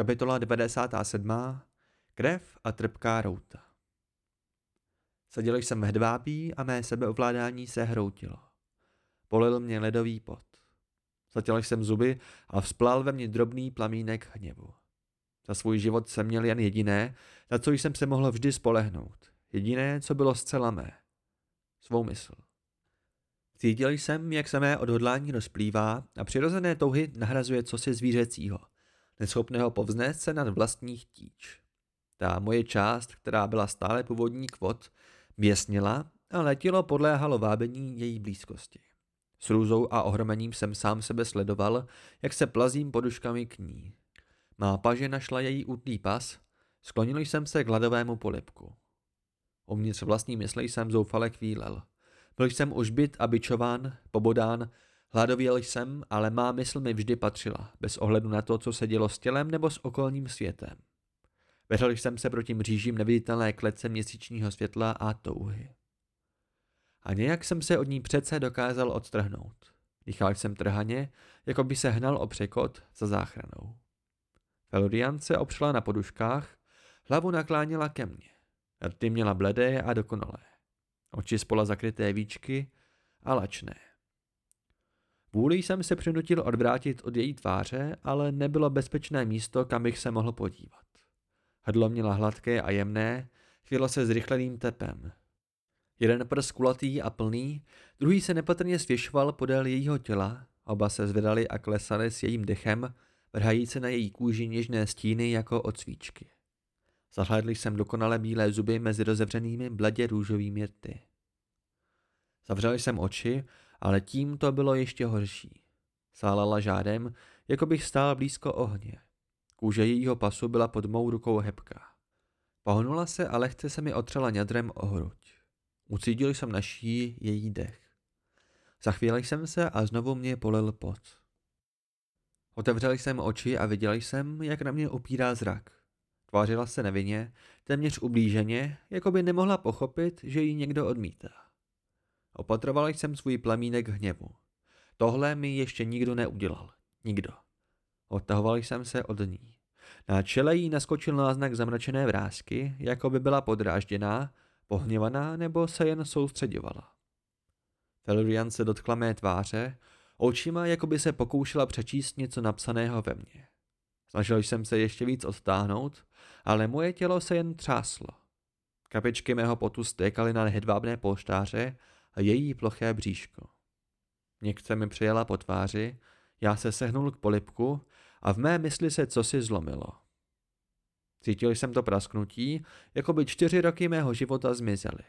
Kapitola 97. Krev a trpká routa. Seděl jsem hedvábí a mé sebeovládání se hroutilo. Polil mě ledový pot. Zatěl jsem zuby a vzplal ve mně drobný plamínek hněvu. Za svůj život jsem měl jen jediné, na co jsem se mohl vždy spolehnout. Jediné, co bylo zcela mé. Svou mysl. Cítil jsem, jak se mé odhodlání rozplývá a přirozené touhy nahrazuje cosi zvířecího, neschopného povznést se nad vlastní chtíč. Ta moje část, která byla stále původní kvot, běsnila a letělo podléhalo vábení její blízkosti. S růzou a ohromením jsem sám sebe sledoval, jak se plazím poduškami k ní. Má paže našla její útlý pas, sklonil jsem se k hladovému polipku. Uvnitř vlastní mysli jsem zoufale kvílel. Byl jsem už byt a bičován, pobodán, hladověl jsem, ale má mysl mi vždy patřila, bez ohledu na to, co se dělo s tělem nebo s okolním světem. Vedl jsem se proti mřížím neviditelné klece měsíčního světla a touhy. A nějak jsem se od ní přece dokázal odtrhnout. Dýchal jsem trhaně, jako by se hnal o překot za záchranou. Felurian se opřela na poduškách, hlavu nakláněla ke mně. Rty měla bledé a dokonalé. Oči spola zakryté víčky a lačné. Vůli jsem se přinutil odvrátit od její tváře, ale nebylo bezpečné místo, kam bych se mohl podívat. Hrdlo měla hladké a jemné, chvělo se zrychleným tepem. Jeden prs kulatý a plný, druhý se nepatrně svěšoval podél jejího těla, oba se zvedali a klesaly s jejím dechem, vrhající na její kůži něžné stíny jako od svíčky. Zahlédl jsem dokonale bílé zuby mezi rozevřenými bledě růžovými rty. Zavřel jsem oči, ale tím to bylo ještě horší. Sálala žádem, jako bych stál blízko ohně. Kůže jejího pasu byla pod mou rukou hebká. Pohnula se a lehce se mi otřela ňadrem o hruď. Ucítil jsem na šíji její dech. Zachvílel jsem se a znovu mě polil pot. Otevřel jsem oči a viděl jsem, jak na mě upírá zrak. Tvářila se nevinně, téměř ublíženě, jako by nemohla pochopit, že ji někdo odmítá. Opatroval jsem svůj plamínek hněvu. Tohle mi ještě nikdo neudělal. Nikdo. Odtahoval jsem se od ní. Na čele jí naskočil náznak zamračené vrázky, jako by byla podrážděná, pohněvaná nebo se jen soustředovala. Felurian se dotkla mé tváře, očima jako by se pokoušela přečíst něco napsaného ve mně. Snažil jsem se ještě víc odtáhnout, ale moje tělo se jen třáslo. Kapičky mého potu stékaly na hedvábné polštáře a její ploché bříško. Někce mi přijela po tváři, já se sehnul k polipku a v mé mysli se cosi zlomilo. Cítil jsem to prasknutí, jako by čtyři roky mého života zmizely.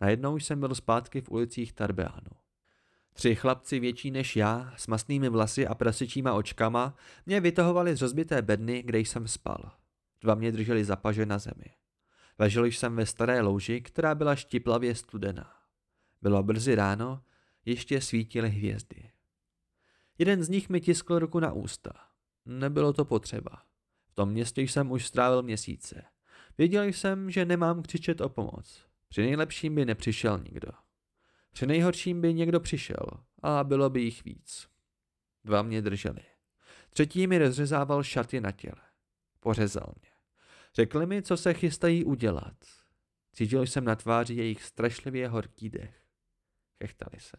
Najednou jsem byl zpátky v ulicích Tarbeánu. Tři chlapci větší než já, s masnými vlasy a prasičíma očkama, mě vytahovali z rozbité bedny, kde jsem spal. Dva mě drželi za paže na zemi. Ležel jsem ve staré louži, která byla štiplavě studená. Bylo brzy ráno, ještě svítily hvězdy. Jeden z nich mi tiskl ruku na ústa. Nebylo to potřeba. V tom městě jsem už strávil měsíce. Věděl jsem, že nemám křičet o pomoc. Při nejlepším by nepřišel nikdo. Při nejhorším by někdo přišel a bylo by jich víc. Dva mě drželi. Třetí mi rozřezával šaty na těle. Pořezal mě. Řekli mi, co se chystají udělat. Cítil jsem na tváři jejich strašlivě horký dech. Chechtali se.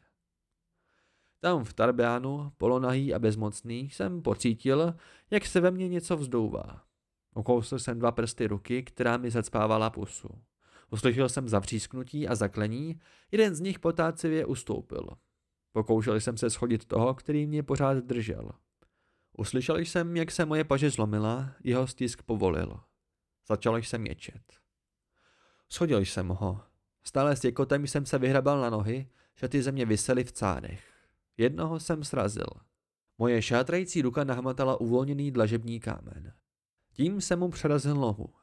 Tam v Tarbiánu, polonahý a bezmocný, jsem pocítil, jak se ve mně něco vzdouvá. Okousl jsem dva prsty ruky, která mi zacpávala pusu. Uslyšel jsem zavřísknutí a zaklení, jeden z nich potácivě ustoupil. Pokoušel jsem se schodit toho, který mě pořád držel. Uslyšel jsem, jak se moje paže zlomila, jeho stisk povolil. Začal jsem ječet. Schodil jsem ho. Stále s těkotem jsem se vyhrabal na nohy, že ty země vysely v cádech. Jednoho jsem srazil. Moje šátrající ruka nahmatala uvolněný dlažební kámen. Tím jsem mu přerazil nohu.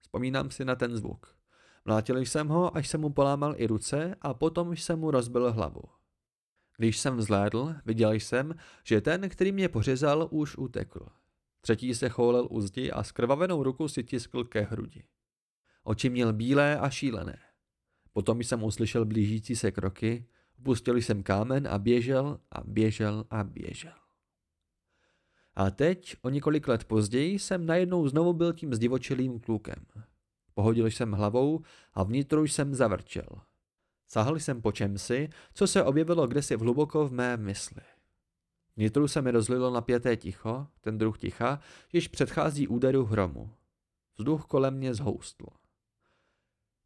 Vzpomínám si na ten zvuk. Mlátil jsem ho, až jsem mu polámal i ruce a potom jsem mu rozbil hlavu. Když jsem vzhlédl, viděl jsem, že ten, který mě pořezal, už utekl. Třetí se choulel u zdi a s krvavenou rukou si tiskl ke hrudi. Oči měl bílé a šílené. Potom jsem uslyšel blížící se kroky, opustil jsem kámen a běžel a běžel a běžel. A teď, o několik let později, jsem najednou znovu byl tím zdivočilým klukem. Pohodil jsem hlavou a vnitru jsem zavrčel. Sahl jsem po čemsi, co se objevilo kdesi v hluboko v mé mysli. Vnitru se mi rozlilo napěté ticho, ten druh ticha, již předchází úderu hromu. Vzduch kolem mě zhoustl.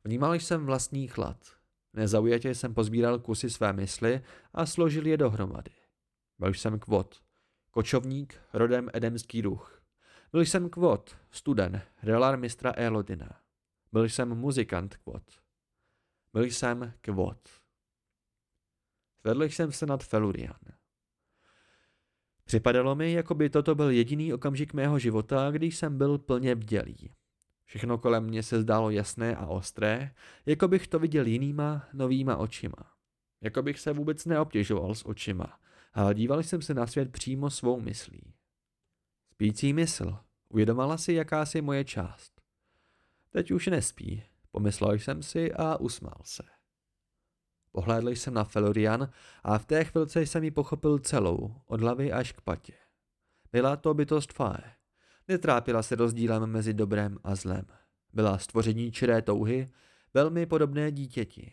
Vnímal jsem vlastní chlad. Nezaujatě jsem pozbíral kusy své mysli a složil je dohromady. Byl jsem kvot. Kočovník, rodem edemský duch. Byl jsem kvot, studen, relar mistra Elodina. Byl jsem muzikant kvot. Byl jsem kvot. Zvedl jsem se nad Felurian. Připadalo mi, jako by toto byl jediný okamžik mého života, když jsem byl plně bdělý. Všechno kolem mě se zdálo jasné a ostré, jako bych to viděl jinýma, novýma očima. Jako bych se vůbec neobtěžoval s očima, ale díval jsem se na svět přímo svou myslí. Spící mysl. Uvědomala si jakási moje část. Teď už nespí, pomyslel jsem si a usmál se. Pohlédl jsem na Felorian a v té chvilce jsem ji pochopil celou, od hlavy až k patě. Byla to bytost Fae. Netrápila se rozdílem mezi dobrem a zlem. Byla stvoření čiré touhy, velmi podobné dítěti.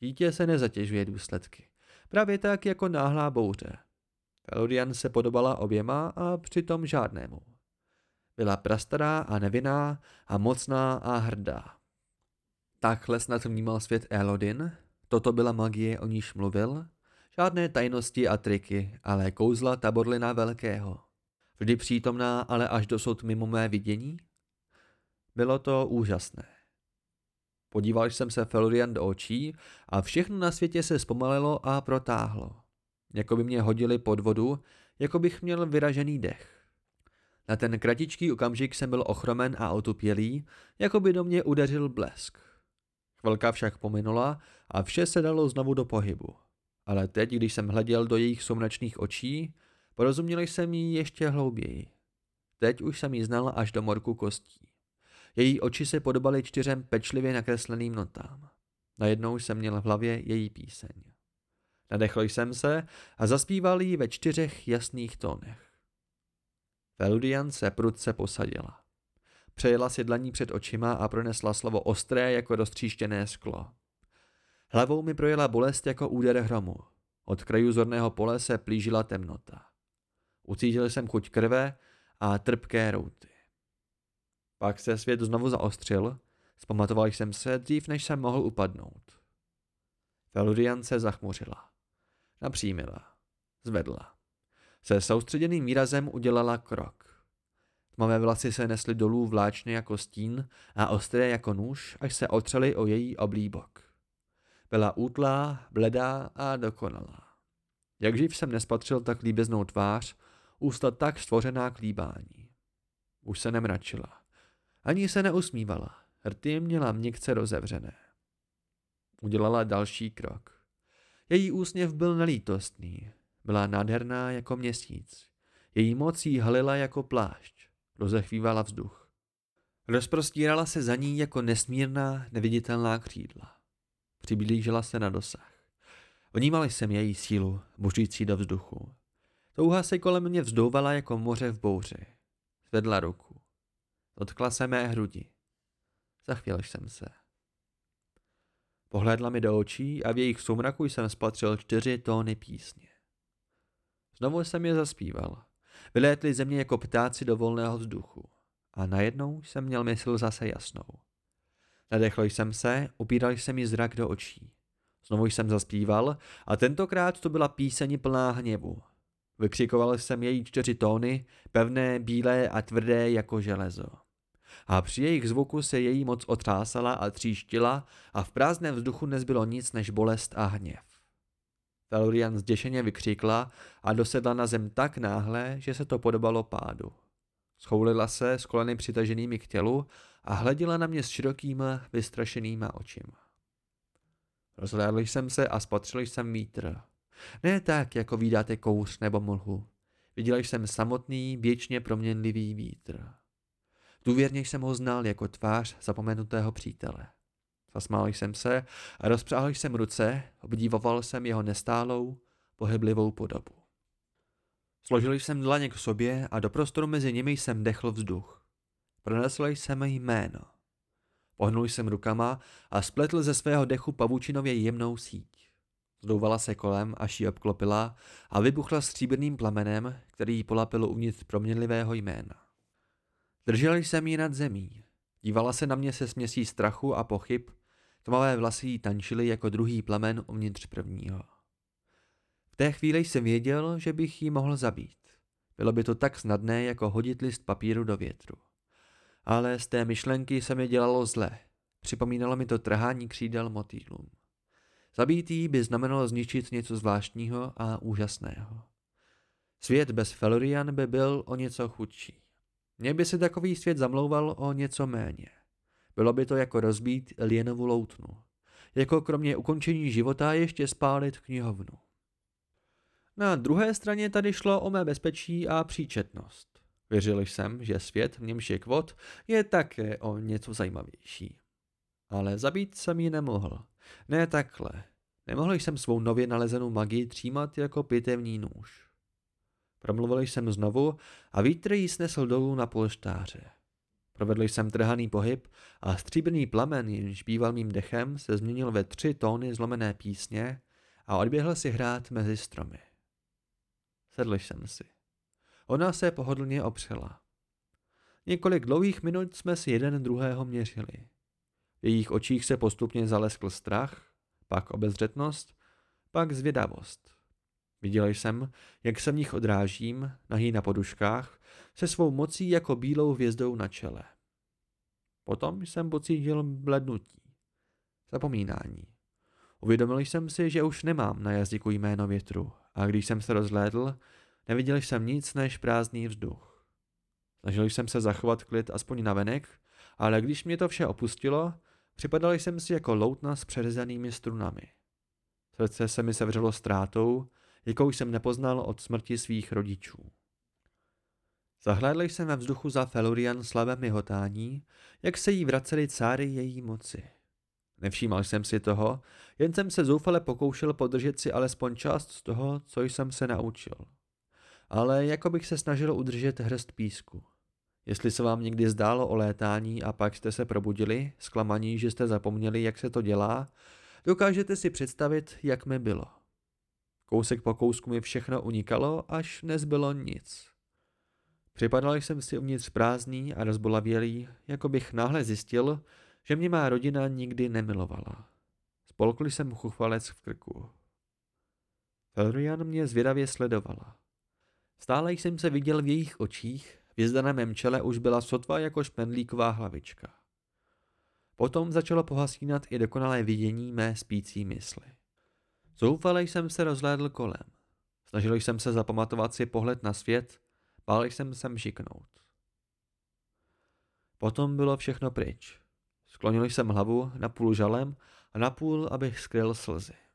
Dítě se nezatěžuje důsledky. Právě tak jako náhlá bouře. Felorian se podobala oběma a přitom žádnému. Byla prastará a nevinná a mocná a hrdá. Takhle snad vnímal svět Elodin, toto byla magie, o níž mluvil, žádné tajnosti a triky, ale kouzla taborlina velkého. Vždy přítomná, ale až dosud mimo mé vidění? Bylo to úžasné. Podíval jsem se Felurian do očí a všechno na světě se zpomalilo a protáhlo. Jako by mě hodili pod vodu, jako bych měl vyražený dech. Na ten kratičký okamžik jsem byl ochromen a otupělý, jako by do mě udeřil blesk. Chvilka však pominula a vše se dalo znovu do pohybu. Ale teď, když jsem hleděl do jejich somračných očí, porozuměl jsem jí ještě hlouběji. Teď už jsem ji znal až do morku kostí. Její oči se podobaly čtyřem pečlivě nakresleným notám. Najednou jsem měl v hlavě její píseň. Nadechl jsem se a zaspíval ji ve čtyřech jasných tónech. Veludian se prudce posadila. Přejela si dlaní před očima a pronesla slovo ostré jako roztříštěné sklo. Hlavou mi projela bolest jako úder hromu. Od kraju zorného pole se plížila temnota. Ucítil jsem chuť krve a trpké routy. Pak se svět znovu zaostřil, zpamatoval jsem se dřív, než jsem mohl upadnout. Feludian se zachmuřila. Napřímila. Zvedla. Se soustředěným výrazem udělala krok. Tmavé vlasy se nesly dolů vláčně jako stín a ostré jako nůž, až se otřely o její oblíbok. Byla útlá, bledá a dokonalá. Jak živ jsem nespatřil tak líbeznou tvář, ústa tak stvořená k líbání. Už se nemračila. Ani se neusmívala. Rty měla měkce rozevřené. Udělala další krok. Její úsměv byl nelítostný. Byla nádherná jako měsíc. Její moc jí halila jako plášť. Rozechvívala vzduch. Rozprostírala se za ní jako nesmírná, neviditelná křídla. Přiblížila se na dosah. Vnímal jsem její sílu, buřící do vzduchu. Touha se kolem mě vzdouvala jako moře v bouři. Zvedla ruku. Dotkla se mé hrudi. Zachvěl jsem se. Pohlédla mi do očí a v jejich soumraku jsem spatřil čtyři tóny písně. Znovu jsem je zaspíval. Vylétli ze mě jako ptáci do volného vzduchu. A najednou jsem měl mysl zase jasnou. Nadechl jsem se, upíral jsem mi zrak do očí. Znovu jsem zaspíval a tentokrát to byla píseň plná hněvu. Vykřikoval jsem její čtyři tóny, pevné, bílé a tvrdé jako železo. A při jejich zvuku se její moc otřásala a tříštila a v prázdném vzduchu nezbylo nic než bolest a hněv. Felurian zděšeně vykřikla a dosedla na zem tak náhle, že se to podobalo pádu. Schoulila se s koleny přitaženými k tělu a hleděla na mě s širokýma, vystrašenýma očima. Rozhlédl jsem se a spatřil jsem vítr. Ne tak, jako vydáte kouř nebo mlhu. Viděl jsem samotný, věčně proměnlivý vítr. Důvěrně jsem ho znal jako tvář zapomenutého přítele. Zasmál jsem se a rozpřáhl jsem ruce, obdivoval jsem jeho nestálou, pohyblivou podobu. Složil jsem dlaně k sobě a do prostoru mezi nimi jsem dechl vzduch. Pronesl jsem jméno. Pohnul jsem rukama a spletl ze svého dechu pavučinově jemnou síť. Zdouvala se kolem, až ji obklopila a vybuchla stříbrným plamenem, který ji polapil uvnitř proměnlivého jména. Držel jsem ji nad zemí. Dívala se na mě se směsí strachu a pochyb, tmavé vlasy jí tančily jako druhý plamen uvnitř prvního. V té chvíli jsem věděl, že bych ji mohl zabít. Bylo by to tak snadné, jako hodit list papíru do větru. Ale z té myšlenky se mi dělalo zle. Připomínalo mi to trhání křídel motýlům. Zabítý by znamenalo zničit něco zvláštního a úžasného. Svět bez Felurian by byl o něco chudší. Mně by se takový svět zamlouval o něco méně. Bylo by to jako rozbít Lienovu loutnu. Jako kromě ukončení života ještě spálit knihovnu. Na druhé straně tady šlo o mé bezpečí a příčetnost. Věřil jsem, že svět, v němž je kvot, je také o něco zajímavější. Ale zabít jsem ji nemohl. Ne takhle. Nemohl jsem svou nově nalezenou magii třímat jako pitevní nůž. Promluvil jsem znovu a vítr ji snesl dolů na polštáře. Provedl jsem trhaný pohyb a stříbrný plamen, jenž býval mým dechem, se změnil ve tři tóny zlomené písně a odběhl si hrát mezi stromy. Sedl jsem si. Ona se pohodlně opřela. Několik dlouhých minut jsme si jeden druhého měřili. V jejich očích se postupně zaleskl strach, pak obezřetnost, pak zvědavost. Viděl jsem, jak se v nich odrážím, nahý na poduškách, se svou mocí jako bílou hvězdou na čele. Potom jsem pocítil blednutí, zapomínání. Uvědomil jsem si, že už nemám na jazyku jméno větru a když jsem se rozhlédl, neviděl jsem nic než prázdný vzduch. Snažil jsem se zachovat klid aspoň navenek, ale když mě to vše opustilo, připadal jsem si jako loutna s přerezanými strunami. Srdce se mi sevřelo ztrátou, jakou jsem nepoznal od smrti svých rodičů. Zahlédl jsem ve vzduchu za Felurian slabé myhotání, jak se jí vracely cáry její moci. Nevšímal jsem si toho, jen jsem se zoufale pokoušel podržet si alespoň část z toho, co jsem se naučil. Ale jako bych se snažil udržet hrst písku. Jestli se vám někdy zdálo o létání a pak jste se probudili, zklamaní, že jste zapomněli, jak se to dělá, dokážete si představit, jak mi bylo. Kousek po kousku mi všechno unikalo, až nezbylo nic. Připadal jsem si uvnitř prázdný a rozbolavělý, jako bych náhle zjistil, že mě má rodina nikdy nemilovala. Spolkl jsem chuchvalec v krku. Felrian mě zvědavě sledovala. Stále jsem se viděl v jejich očích, hvězda na mém čele už byla sotva jako špendlíková hlavička. Potom začalo pohasínat i dokonalé vidění mé spící mysli. Zoufale jsem se rozhlédl kolem. Snažil jsem se zapamatovat si pohled na svět, bál jsem se mžiknout. Potom bylo všechno pryč. Sklonil jsem hlavu napůl žalem a napůl, abych skryl slzy.